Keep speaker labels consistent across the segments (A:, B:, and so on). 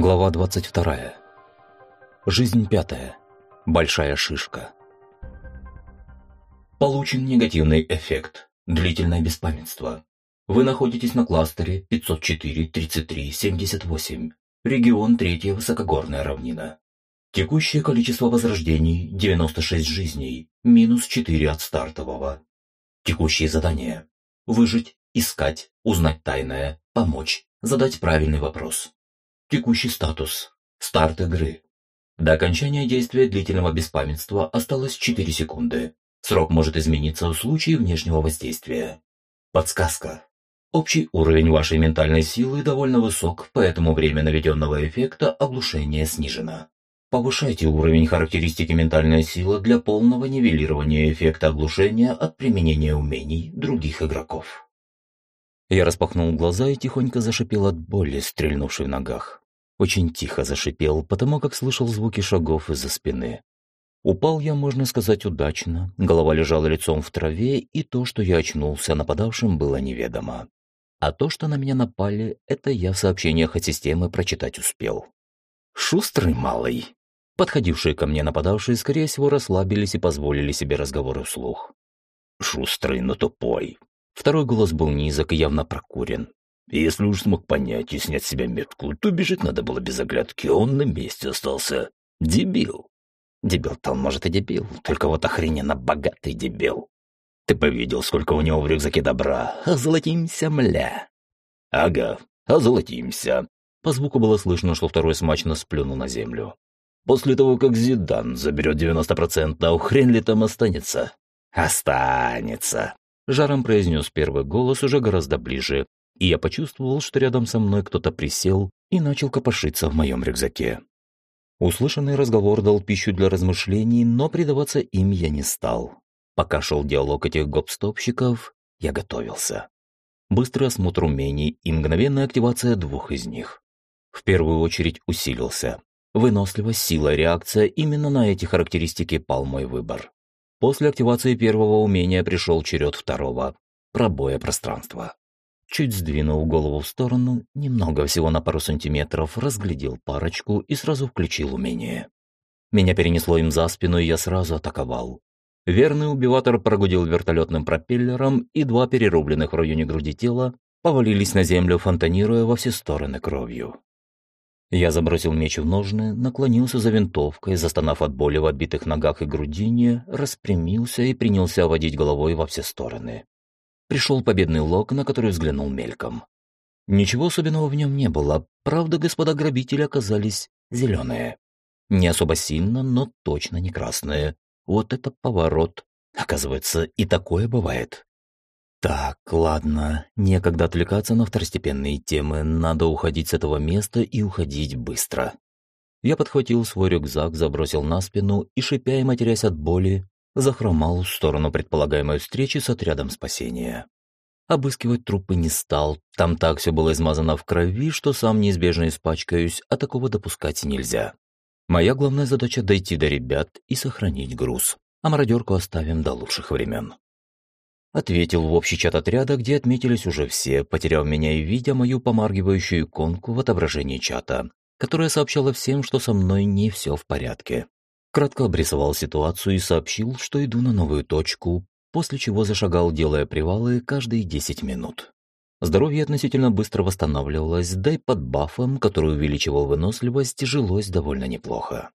A: Глава 22. Жизнь пятая. Большая шишка. Получен негативный эффект. Длительное беспамятство. Вы находитесь на кластере 504-33-78. Регион третья высокогорная равнина. Текущее количество возрождений – 96 жизней, минус 4 от стартового. Текущие задания – выжить, искать, узнать тайное, помочь, задать правильный вопрос. Текущий статус. Старт игры. До окончания действия длительного беспамятства осталось 4 секунды. Срок может измениться в случае внешнего воздействия. Подсказка. Общий уровень вашей ментальной силы довольно высок, поэтому время наведенного эффекта оглушения снижено. Повышайте уровень характеристики ментальная сила для полного нивелирования эффекта оглушения от применения умений других игроков. Я распахнул глаза и тихонько зашипел от боли, стрельнувшей в ногах. Очень тихо зашипел, потому как слышал звуки шагов из-за спины. Упал я, можно сказать, удачно. Голова лежала лицом в траве, и то, что я очнулся нападавшим, было неведомо. А то, что на меня напали, это я в сообщениях от системы прочитать успел. «Шустрый малый!» Подходившие ко мне нападавшие, скорее всего, расслабились и позволили себе разговоры вслух. «Шустрый, но тупой!» Второй голос был низок и явно прокурен. Если уж смог понять и снять с себя метку, то бежать надо было без оглядки, он на месте остался. Дебил. Дебил-то он, может, и дебил, только вот охрененно богатый дебил. Ты бы видел, сколько у него в рюкзаке добра. Озолотимся, мля. Ага, озолотимся. По звуку было слышно, что второй смачно сплюнул на землю. После того, как Зидан заберет 90%, хрен ли там останется? Останется. Жаром произнес первый голос уже гораздо ближе, и я почувствовал, что рядом со мной кто-то присел и начал копошиться в моем рюкзаке. Услышанный разговор дал пищу для размышлений, но предаваться им я не стал. Пока шел диалог этих гопстопщиков, я готовился. Быстрый осмотр умений и мгновенная активация двух из них. В первую очередь усилился. Выносливость, сила, реакция – именно на эти характеристики пал мой выбор. После активации первого умения пришел черед второго – пробоя пространства. Чуть сдвинул голову в сторону, немного всего на пару сантиметров, разглядел парочку и сразу включил умение. Меня перенесло им за спину, и я сразу атаковал. Верный убиватор прогудел вертолетным пропеллером, и два перерубленных в районе груди тела повалились на землю, фонтанируя во все стороны кровью. Я забросил меч в ножны, наклонился за винтовкой, застонав от боли в отбитых ногах и грудине, распрямился и принялся водить головой во все стороны. Пришел победный лог, на который взглянул мельком. Ничего особенного в нем не было, правда, господа грабители оказались зеленые. Не особо сильно, но точно не красные. Вот это поворот. Оказывается, и такое бывает. Так, ладно, некогда отвлекаться на второстепенные темы, надо уходить с этого места и уходить быстро. Я подхватил свой рюкзак, забросил на спину и, шипя и матерясь от боли, захромал в сторону предполагаемой встречи с отрядом спасения. Обыскивать трупы не стал, там так все было измазано в крови, что сам неизбежно испачкаюсь, а такого допускать нельзя. Моя главная задача – дойти до ребят и сохранить груз, а мародерку оставим до лучших времен. Ответил в общий чат отряда, где отметились уже все, потеряв меня и видя мою помаргивающую иконку в отображении чата, которая сообщала всем, что со мной не все в порядке. Кратко обрисовал ситуацию и сообщил, что иду на новую точку, после чего зашагал, делая привалы каждые 10 минут. Здоровье относительно быстро восстанавливалось, да и под бафом, который увеличивал выносливость, жилось довольно неплохо.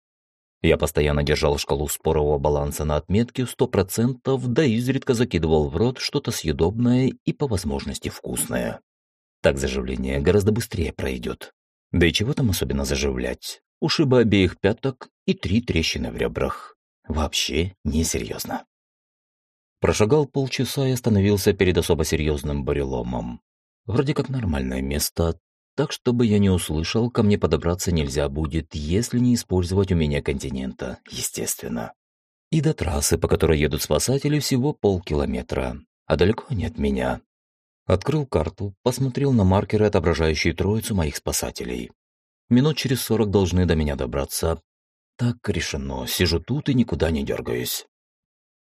A: Я постоянно держал шкалу спорового баланса на отметке в 100%, да изредка закидывал в рот что-то съедобное и по возможности вкусное. Так заживление гораздо быстрее пройдет. Да и чего там особенно заживлять? Ушибы обеих пяток и три трещины в ребрах. Вообще несерьезно. Прошагал полчаса и остановился перед особо серьезным бареломом. Вроде как нормальное место, так, чтобы я не услышал, ко мне подобраться нельзя будет, если не использовать умения континента, естественно. И до трассы, по которой едут спасатели, всего полкилометра, а далеко не от меня. Открыл карту, посмотрел на маркеры, отображающие троицу моих спасателей. Минут через сорок должны до меня добраться. Так решено, сижу тут и никуда не дергаюсь.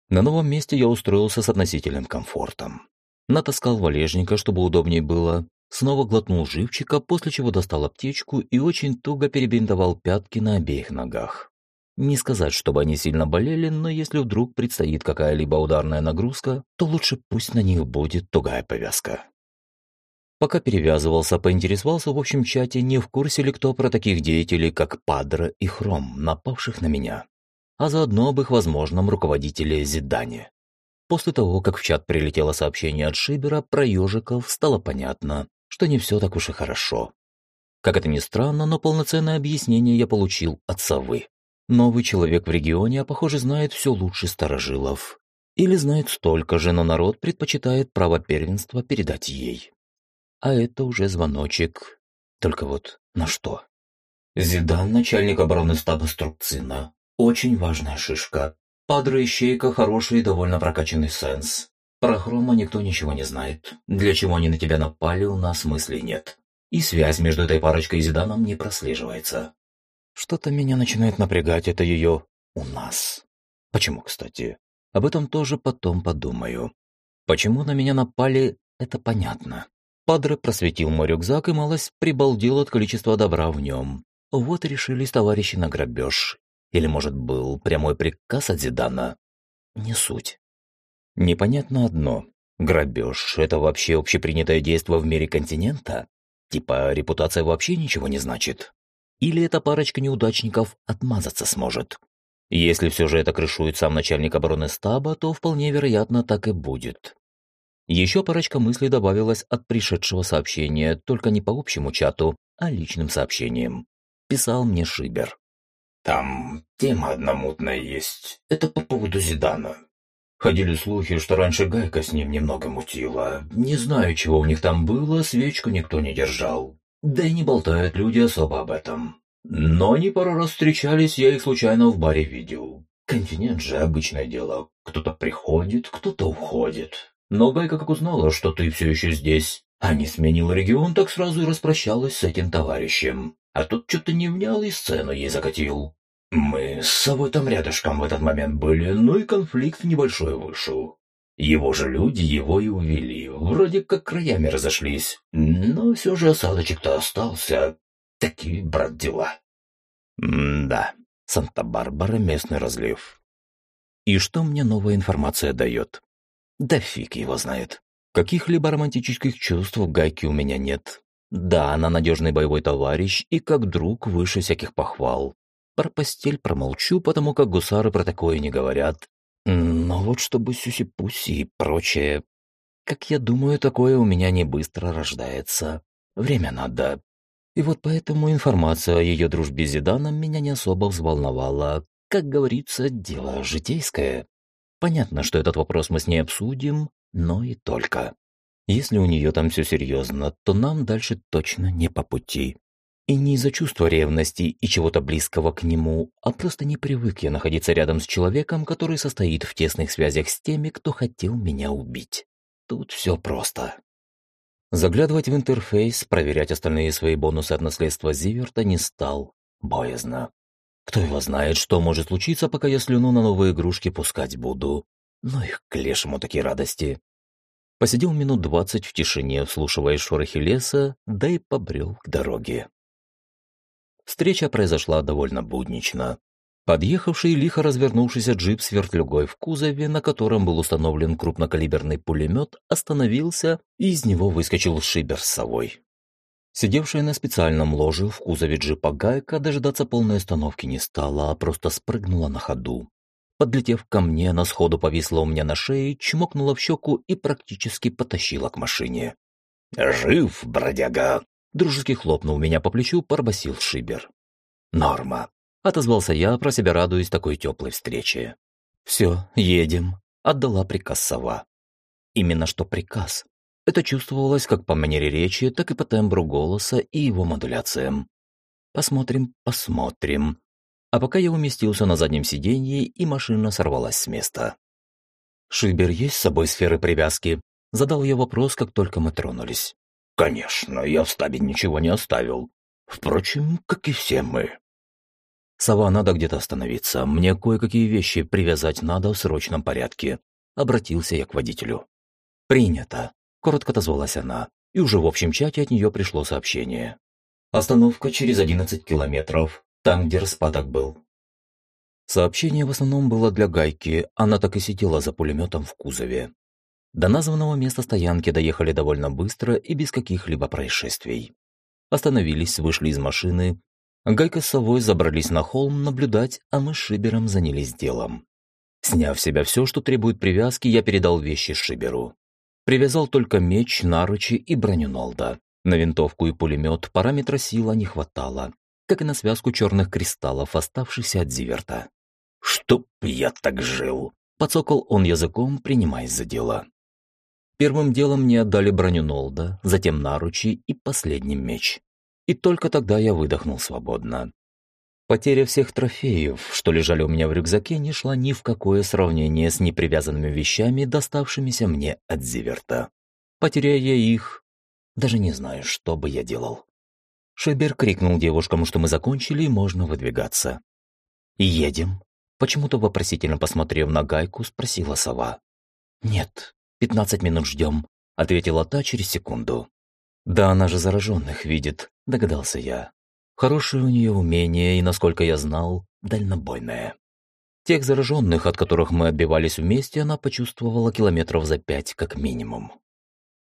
A: На новом месте я устроился с относительным комфортом. Натаскал валежника, чтобы удобнее было, снова глотнул живчика, после чего достал аптечку и очень туго перебинтовал пятки на обеих ногах. Не сказать, чтобы они сильно болели, но если вдруг предстоит какая-либо ударная нагрузка, то лучше пусть на них будет тугая повязка. Пока перевязывался, поинтересовался в общем чате, не в курсе ли кто про таких деятелей, как Падра и Хром, напавших на меня, а заодно об их возможном руководителе Зидане. После того, как в чат прилетело сообщение от Шибера про ежиков, стало понятно, что не все так уж и хорошо. Как это ни странно, но полноценное объяснение я получил от совы. Новый человек в регионе, а похоже, знает все лучше старожилов. Или знает столько же, но народ предпочитает право первенства передать ей. А это уже звоночек. Только вот на что? Зидан, начальник обороны стаба Струкцина. Очень важная шишка. Падре Ищейка хороший и довольно прокачанный сенс. Про Хрома никто ничего не знает. Для чего они на тебя напали, у нас мыслей нет. И связь между этой парочкой и Зиданом не прослеживается. Что-то меня начинает напрягать, это ее «у нас». Почему, кстати? Об этом тоже потом подумаю. Почему на меня напали, это понятно. Падре просветил мой рюкзак и малость прибалдел от количества добра в нем. Вот решились товарищи на грабеж. Или, может, был прямой приказ от Зидана? Не суть. Непонятно одно. Грабеж – это вообще общепринятое действие в мире континента? Типа репутация вообще ничего не значит? Или эта парочка неудачников отмазаться сможет. Если все же это крышует сам начальник обороны стаба, то вполне вероятно так и будет. Еще парочка мыслей добавилась от пришедшего сообщения, только не по общему чату, а личным сообщением. Писал мне Шибер.
B: «Там тема одна мутная есть. Это по поводу Зидана. Ходили слухи, что раньше Гайка с ним немного мутила. Не знаю, чего у них там было, свечку никто не держал. Да и не болтают люди особо об этом. Но они пару раз встречались, я их случайно в баре видел. Континент же обычное дело. Кто-то приходит, кто-то уходит. Но Гайка как узнала, что ты все еще здесь, а не сменил регион, так сразу и распрощалась с этим товарищем. А тут что-то не внял и сцену ей закатил. Мы с собой там рядышком в этот момент были, ну и конфликт небольшой вышел. Его же люди его и увели, вроде как краями разошлись, но все же осадочек-то остался. Такие, брат, дела.
A: М-да, Санта-Барбара местный разлив. И что мне новая информация дает? Да фиг его знает. Каких-либо романтических чувств в Гайке у меня нет. Да, она надежный боевой товарищ и как друг выше всяких похвал. Про постель промолчу, потому как гусары про такое не говорят. Но вот чтобы сюси-пуси и прочее... Как я думаю, такое у меня не быстро рождается. Время надо. И вот поэтому информация о ее дружбе с Зиданом меня не особо взволновала. Как говорится, дело житейское. Понятно, что этот вопрос мы с ней обсудим, но и только. Если у нее там все серьезно, то нам дальше точно не по пути. И не из-за чувства ревности и чего-то близкого к нему, а просто не привык я находиться рядом с человеком, который состоит в тесных связях с теми, кто хотел меня убить. Тут все просто. Заглядывать в интерфейс, проверять остальные свои бонусы от наследства Зиверта не стал. Боязно. Кто его знает, что может случиться, пока я слюну на новые игрушки пускать буду. Ну их к лешему такие радости. Посидел минут двадцать в тишине, вслушивая шорохи леса, да и побрел к дороге. Встреча произошла довольно буднично. Подъехавший лихо развернувшийся джип с вертлюгой в кузове, на котором был установлен крупнокалиберный пулемет, остановился, и из него выскочил шибер с совой. Сидевшая на специальном ложе в кузове джипа Гайка дожидаться полной остановки не стала, а просто спрыгнула на ходу. Подлетев ко мне, она сходу повисла у меня на шее, чмокнула в щеку и практически потащила к машине.
B: «Жив, бродяга!»
A: Дружески хлопнул меня по плечу, пробасил Шибер. «Норма», — отозвался я, про себя радуясь такой теплой встрече. «Все, едем», — отдала приказ сова. Именно что приказ. Это чувствовалось как по манере речи, так и по тембру голоса и его модуляциям. Посмотрим, посмотрим. А пока я уместился на заднем сиденье, и машина сорвалась с места. «Шибер есть с собой сферы привязки?» Задал я вопрос, как только мы тронулись.
B: Конечно, я в стабе ничего не оставил. Впрочем, как и все мы.
A: Сова, надо где-то остановиться. Мне кое-какие вещи привязать надо в срочном порядке. Обратился я к водителю. Принято. Коротко отозвалась она. и уже в общем чате от нее пришло сообщение. Остановка через 11 километров, там, где распадок был. Сообщение в основном было для Гайки, она так и сидела за пулеметом в кузове. До названного места стоянки доехали довольно быстро и без каких-либо происшествий. Остановились, вышли из машины. Гайка с совой забрались на холм наблюдать, а мы с Шибером занялись делом. Сняв в себя все, что требует привязки, я передал вещи Шиберу. Привязал только меч, наручи и броню Нолда. На винтовку и пулемет параметра сила не хватало, как и на связку черных кристаллов, оставшихся от Зиверта.
B: «Чтоб я так жил!»
A: — подсокал он языком, принимаясь за дело. Первым делом мне отдали броню Нолда, затем наручи и последний меч. И только тогда я выдохнул свободно. Потеря всех трофеев, что лежали у меня в рюкзаке, не шла ни в какое сравнение с непривязанными вещами, доставшимися мне от Зиверта. Потеряя их, даже не знаю, что бы я делал. Шебер крикнул девушкам, что мы закончили и можно выдвигаться. «Едем?» Почему-то вопросительно посмотрев на гайку, спросила сова. «Нет, пятнадцать минут ждем», — ответила та через секунду. «Да она же зараженных видит», — догадался я. Хорошее у нее умение и, насколько я знал, дальнобойное. Тех зараженных, от которых мы отбивались вместе, она почувствовала километров за пять как минимум.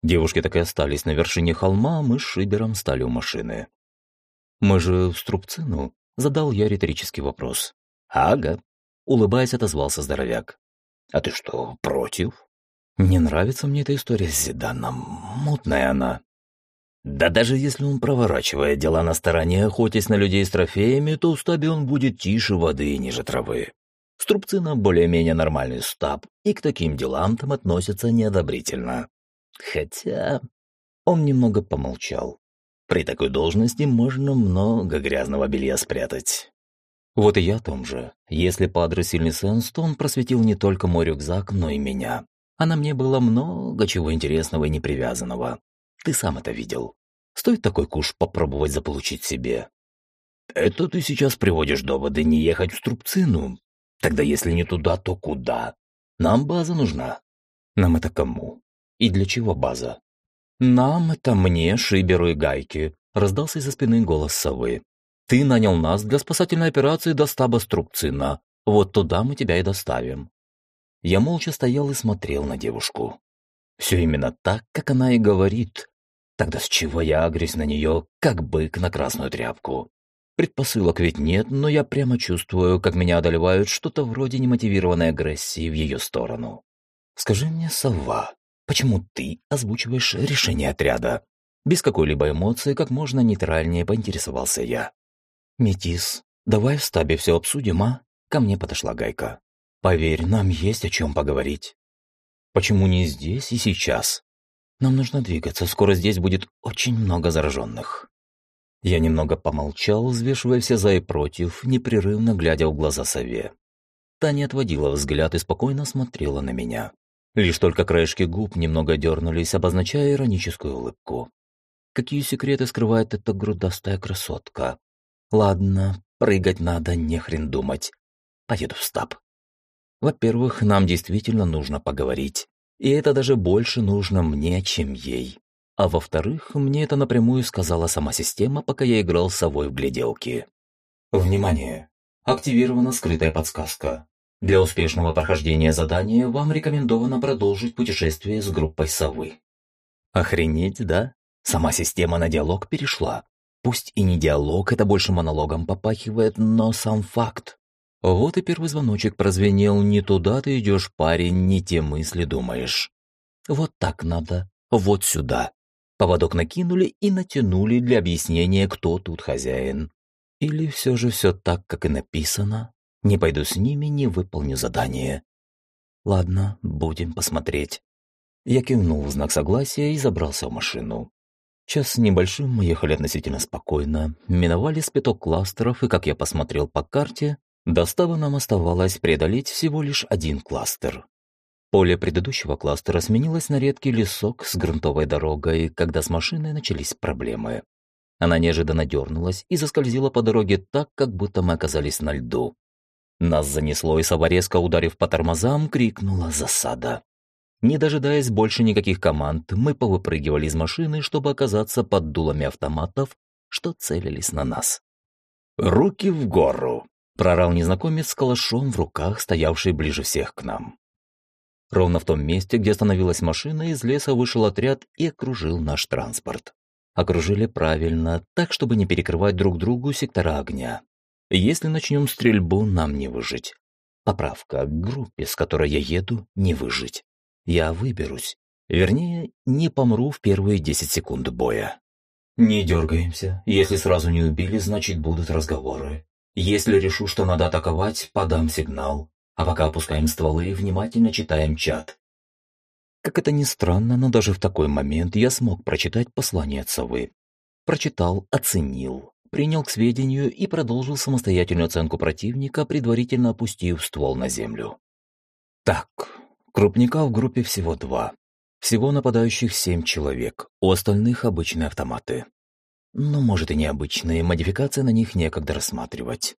A: Девушки так и остались на вершине холма, а мы с Шибером стали у машины. «Мы же в Струбцину?» — задал я риторический вопрос.
B: «Ага», —
A: улыбаясь, отозвался здоровяк.
B: «А ты что, против?»
A: «Не нравится мне эта история с Зиданом. Мутная она».
B: Да даже если он проворачивает дела на стороне, охотясь на людей с трофеями, то в стабе он будет тише воды и ниже травы. Струбцина более-менее нормальный стаб, и к таким делам там относятся неодобрительно. Хотя он немного помолчал. При такой должности можно много грязного белья спрятать.
A: Вот и я о том же. Если Падре сильный сенс, то он просветил не только мой рюкзак, но и меня. А на мне было много чего интересного и непривязанного. Ты сам это видел. Стоит такой куш попробовать заполучить себе.
B: Это ты сейчас приводишь доводы не ехать в Струбцину. Тогда если не туда, то куда? Нам база нужна.
A: Нам это кому? И для чего база? Нам это мне, Шиберу и Гайке, раздался из-за спины голос совы. Ты нанял нас для спасательной операции до стаба Струбцина. Вот туда мы тебя и доставим. Я молча стоял и смотрел на девушку. Все именно так, как она и говорит. Тогда с чего я агрюсь на нее, как бык на красную тряпку? Предпосылок ведь нет, но я прямо чувствую, как меня одолевают что-то вроде немотивированной агрессии в ее сторону. Скажи мне, сова, почему ты озвучиваешь решение отряда? Без какой-либо эмоции, как можно нейтральнее поинтересовался я. Метис, давай в стабе все обсудим, а? Ко мне подошла Гайка. Поверь, нам есть о чем поговорить. Почему не здесь и сейчас? Нам нужно двигаться, скоро здесь будет очень много зараженных». Я немного помолчал, взвешивая все за и против, непрерывно глядя в глаза сове. Та не отводила взгляд и спокойно смотрела на меня. Лишь только краешки губ немного дернулись, обозначая ироническую улыбку. Какие секреты скрывает эта грудастая красотка? Ладно, прыгать надо, не хрен думать. Поеду в стаб. Во-первых, нам действительно нужно поговорить. И это даже больше нужно мне, чем ей. А во-вторых, мне это напрямую сказала сама система, пока я играл с совой в гляделки. Внимание! Активирована скрытая подсказка. Для успешного прохождения задания вам рекомендовано продолжить путешествие с группой совы. Охренеть, да? Сама система на диалог перешла. Пусть и не диалог, это больше монологом попахивает, но сам факт. Вот и первый звоночек прозвенел. Не туда ты идешь, парень, не те мысли думаешь. Вот так надо, вот сюда. Поводок накинули и натянули для объяснения, кто тут хозяин. Или все же все так, как и написано. Не пойду с ними, не выполню задание. Ладно, будем посмотреть. Я кивнул в знак согласия и забрался в машину. Час небольшим мы ехали относительно спокойно, миновали спиток кластеров, и, как я посмотрел по карте, до стаба нам оставалось преодолеть всего лишь один кластер. Поле предыдущего кластера сменилось на редкий лесок с грунтовой дорогой, когда с машиной начались проблемы. Она неожиданно дернулась и заскользила по дороге так, как будто мы оказались на льду. Нас занесло, и сова резко, ударив по тормозам, крикнула «Засада!». Не дожидаясь больше никаких команд, мы повыпрыгивали из машины, чтобы оказаться под дулами автоматов, что целились на нас.
B: «Руки в гору!»
A: – прорал незнакомец с калашом в руках, стоявший ближе всех к нам. Ровно в том месте, где остановилась машина, из леса вышел отряд и окружил наш транспорт. Окружили правильно, так, чтобы не перекрывать друг другу сектора огня. Если начнем стрельбу, нам не выжить. Поправка, группе, с которой я еду, не выжить. Я выберусь. Вернее, не помру в первые 10 секунд боя.
B: Не дергаемся. Если сразу не убили, значит будут разговоры. Если решу, что надо атаковать, подам сигнал. А пока опускаем стволы и внимательно читаем чат.
A: Как это ни странно, но даже в такой момент я смог прочитать послание совы. Прочитал, оценил, принял к сведению и продолжил самостоятельную оценку противника, предварительно опустив ствол на землю. Так, крупника в группе всего два. Всего нападающих семь человек, у остальных обычные автоматы. Но, может, и необычные, модификации на них некогда рассматривать.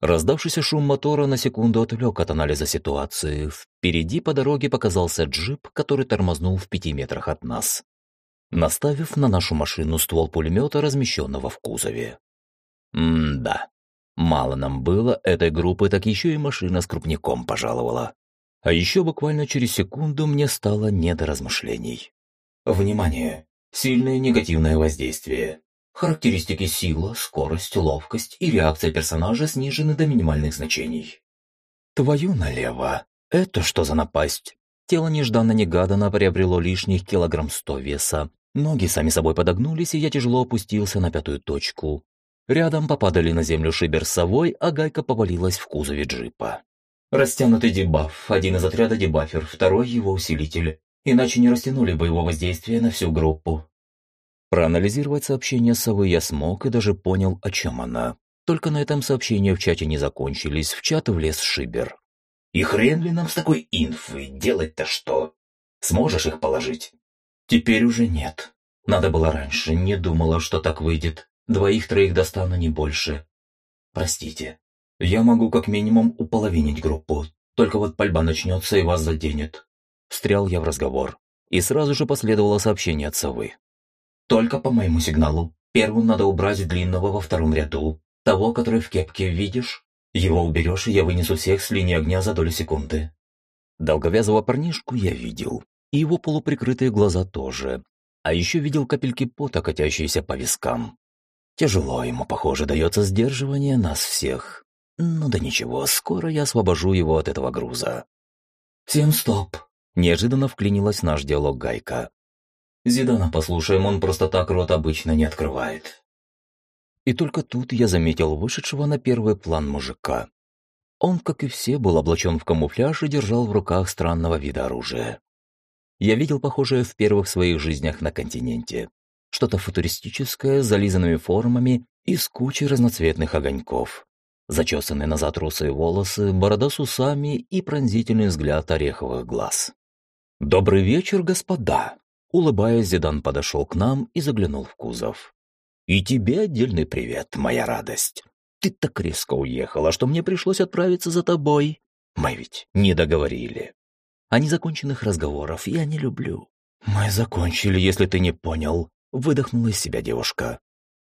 A: Раздавшийся шум мотора на секунду отвлек от анализа ситуации. Впереди по дороге показался джип, который тормознул в пяти метрах от нас, наставив на нашу машину ствол пулемета, размещенного в кузове. М-да. Мало нам было этой группы, так еще и машина с крупником пожаловала. А еще буквально через секунду мне стало не до размышлений.
B: Внимание! Сильное негативное воздействие. Характеристики сила, скорость, ловкость и реакция персонажа снижены до минимальных значений.
A: Твою налево. Это что за напасть? Тело нежданно-негаданно приобрело лишних килограмм сто веса. Ноги сами собой подогнулись, и я тяжело опустился на пятую точку. Рядом попадали на землю шибер с совой, а гайка повалилась в кузове джипа.
B: Растянутый дебаф. Один из отряда дебафер, второй его усилитель. Иначе не растянули бы его воздействие на всю группу.
A: Проанализировать сообщение совы я смог и даже понял, о чем она. Только на этом сообщения в чате не закончились, в чат влез Шибер.
B: «И хрен ли нам с такой инфой? Делать-то что? Сможешь их положить?»
A: «Теперь уже нет. Надо было раньше, не думала, что так выйдет. Двоих-троих достану не больше. Простите. Я могу как минимум уполовинить группу. Только вот пальба начнется и вас заденет». Встрял я в разговор. И сразу же последовало сообщение от совы. Только по моему сигналу. Первым надо убрать длинного во втором ряду. Того, который в кепке, видишь? Его уберешь, и я вынесу всех с линии огня за долю секунды. Долговязого парнишку я видел. И его полуприкрытые глаза тоже. А еще видел капельки пота, катящиеся по вискам. Тяжело ему, похоже, дается сдерживание нас всех. Ну да ничего, скоро я освобожу его от этого груза.
B: «Всем стоп!»
A: Неожиданно вклинилась наш диалог Гайка.
B: Зидана послушаем, он просто так рот обычно не открывает.
A: И только тут я заметил вышедшего на первый план мужика. Он, как и все, был облачен в камуфляж и держал в руках странного вида оружия. Я видел похожее в первых своих жизнях на континенте. Что-то футуристическое с зализанными формами и с кучей разноцветных огоньков. Зачесанные назад русые волосы, борода с усами и пронзительный взгляд ореховых глаз. «Добрый вечер, господа!» Улыбаясь, Зидан подошел к нам и заглянул в кузов. «И тебе отдельный привет, моя радость. Ты так резко уехала, что мне пришлось отправиться за тобой. Мы ведь не договорили. А незаконченных разговоров я не люблю». «Мы закончили, если ты не понял», — выдохнула из себя девушка.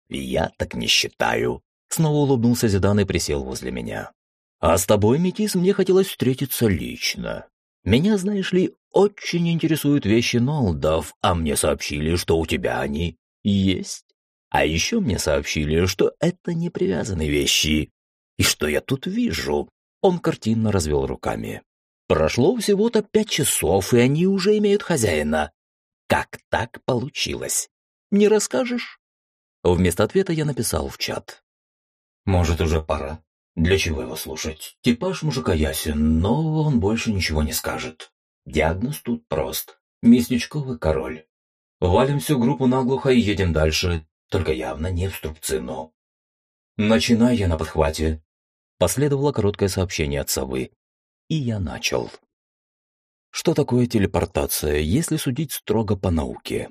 A: «Я так не считаю». Снова улыбнулся Зидан и присел возле меня. «А с тобой, Метис, мне хотелось встретиться лично. Меня, знаешь ли, очень интересуют вещи Нолдов, а мне сообщили, что у тебя они есть. А еще мне сообщили, что это не привязанные вещи. И что я тут вижу? Он картинно развел руками. Прошло всего-то пять часов, и они уже имеют хозяина. Как так получилось? Не расскажешь? Вместо ответа я написал в чат.
B: Может, уже пора? Для чего его слушать? Типаж мужика ясен, но он больше ничего не скажет. Диагноз тут прост. Местечковый король. Валим всю группу наглухо и едем дальше, только явно не в струбцину. Начинай я на подхвате.
A: Последовало короткое сообщение от совы. И я начал. Что такое телепортация, если судить строго по науке?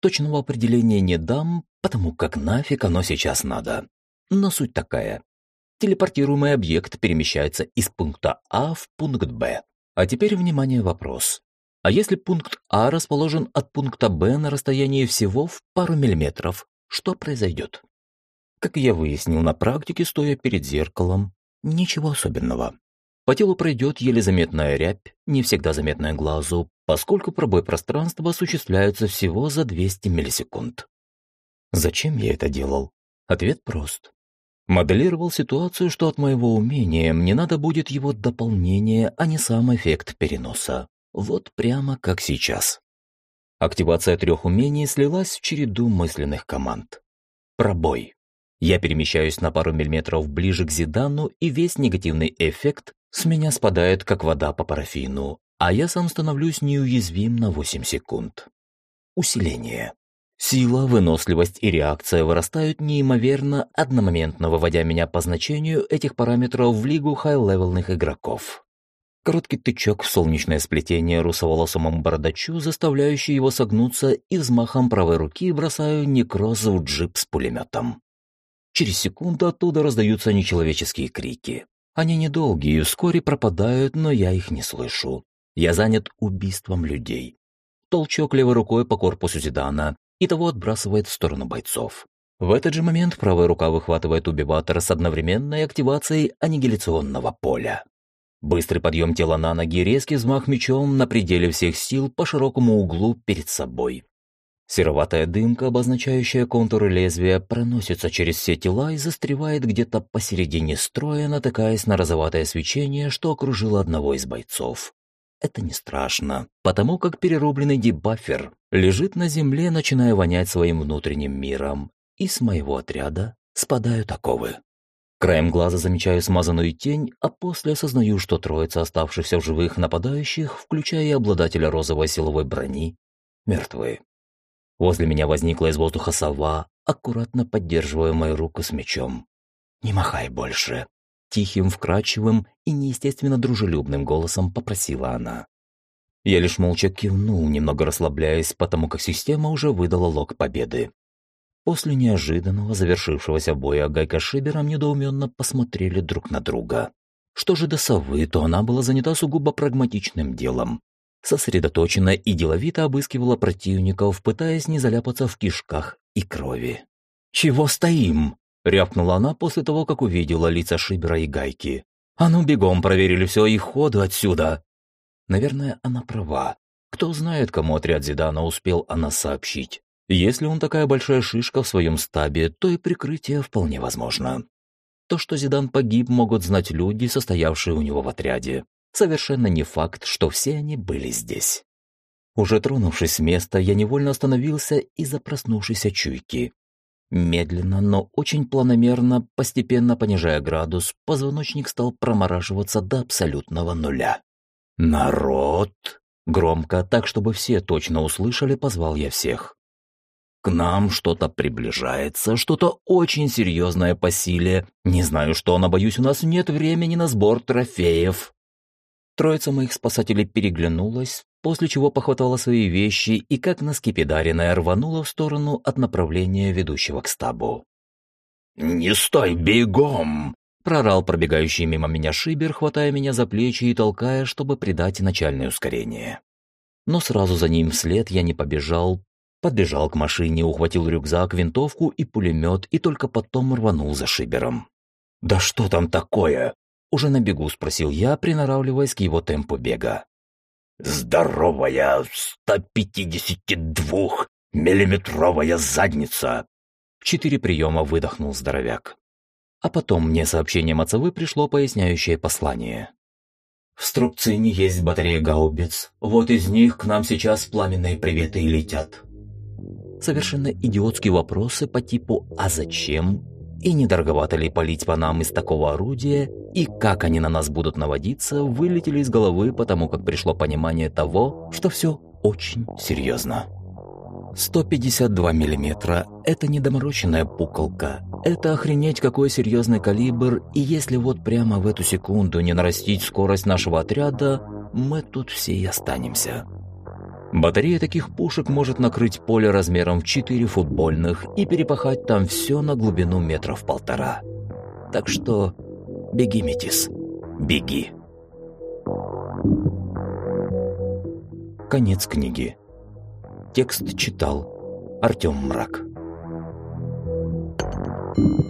A: Точного определения не дам, потому как нафиг оно сейчас надо. Но суть такая. Телепортируемый объект перемещается из пункта А в пункт Б. А теперь, внимание, вопрос. А если пункт А расположен от пункта Б на расстоянии всего в пару миллиметров, что произойдет? Как я выяснил на практике, стоя перед зеркалом, ничего особенного. По телу пройдет еле заметная рябь, не всегда заметная глазу, поскольку пробой пространства осуществляется всего за 200 миллисекунд. Зачем я это делал? Ответ прост. Моделировал ситуацию, что от моего умения мне надо будет его дополнение, а не сам эффект переноса. Вот прямо как сейчас. Активация трех умений слилась в череду мысленных команд. Пробой. Я перемещаюсь на пару миллиметров ближе к Зидану, и весь негативный эффект с меня спадает, как вода по парафину, а я сам становлюсь неуязвим на 8 секунд. Усиление. Сила, выносливость и реакция вырастают неимоверно, одномоментно выводя меня по значению этих параметров в лигу high-level ных игроков. Короткий тычок в солнечное сплетение русоволосому бородачу, заставляющий его согнуться, и взмахом правой руки бросаю некроз в джип с пулеметом. Через секунду оттуда раздаются нечеловеческие крики. Они недолгие, вскоре пропадают, но я их не слышу. Я занят убийством людей. Толчок левой рукой по корпусу Зидана, и того отбрасывает в сторону бойцов. В этот же момент правая рука выхватывает убиватора с одновременной активацией аннигиляционного поля. Быстрый подъем тела на ноги, резкий взмах мечом на пределе всех сил по широкому углу перед собой. Сероватая дымка, обозначающая контуры лезвия, проносится через все тела и застревает где-то посередине строя, натыкаясь на розоватое свечение, что окружило одного из бойцов. Это не страшно, потому как перерубленный дебафер лежит на земле, начиная вонять своим внутренним миром, и с моего отряда спадают оковы. Краем глаза замечаю смазанную тень, а после осознаю, что троица оставшихся в живых нападающих, включая и обладателя розовой силовой брони, мертвы. Возле меня возникла из воздуха сова, аккуратно поддерживая мою руку с мечом. «Не махай больше!» Тихим, вкрадчивым и неестественно дружелюбным голосом попросила она. Я лишь молча кивнул, немного расслабляясь, потому как система уже выдала лог победы. После неожиданного завершившегося боя Гайка с Шибером недоуменно посмотрели друг на друга. Что же до совы, то она была занята сугубо прагматичным делом. Сосредоточенно и деловито обыскивала противников, пытаясь не заляпаться в кишках и крови. «Чего стоим?» — рявкнула она после того, как увидела лица Шибера и Гайки. «А ну, бегом проверили все и ходу отсюда!» Наверное, она права. Кто знает, кому отряд Зидана успел она сообщить. Если он такая большая шишка в своем стабе, то и прикрытие вполне возможно. То, что Зидан погиб, могут знать люди, состоявшие у него в отряде. Совершенно не факт, что все они были здесь. Уже тронувшись с места, я невольно остановился из-за проснувшейся чуйки. Медленно, но очень планомерно, постепенно понижая градус, позвоночник стал промораживаться до абсолютного нуля. «Народ!» Громко, так чтобы все точно услышали, позвал я всех. К нам что-то приближается, что-то очень серьезное по силе. Не знаю что, но боюсь, у нас нет времени на сбор трофеев. Троица моих спасателей переглянулась, после чего похватала свои вещи и, как на скипидаренная, рванула в сторону от направления ведущего к стабу. «Не стой, бегом!» — прорал пробегающий мимо меня шибер, хватая меня за плечи и толкая, чтобы придать начальное ускорение. Но сразу за ним вслед я не побежал, Подбежал к машине, ухватил рюкзак, винтовку и пулемет, и только потом рванул за шибером. «Да что там такое?» Уже на бегу спросил я, приноравливаясь к его темпу бега. «Здоровая 152-миллиметровая задница!» Четыре приема выдохнул здоровяк. А потом мне сообщением от пришло поясняющее послание. В Струбцине есть батарея гаубиц. Вот из них к нам сейчас пламенные приветы и летят совершенно идиотские вопросы по типу «А зачем?» И недороговато ли полить по нам из такого орудия, и как они на нас будут наводиться, вылетели из головы, потому как пришло понимание того, что все очень серьезно. 152 миллиметра – это недомороченная пуколка. Это охренеть какой серьезный калибр, и если вот прямо в эту секунду не нарастить скорость нашего отряда, мы тут все и останемся. Батарея таких пушек может накрыть поле размером в 4 футбольных и перепахать там все на глубину метров полтора. Так что беги, Метис, беги. Конец книги. Текст читал Артём Мрак. Thank you.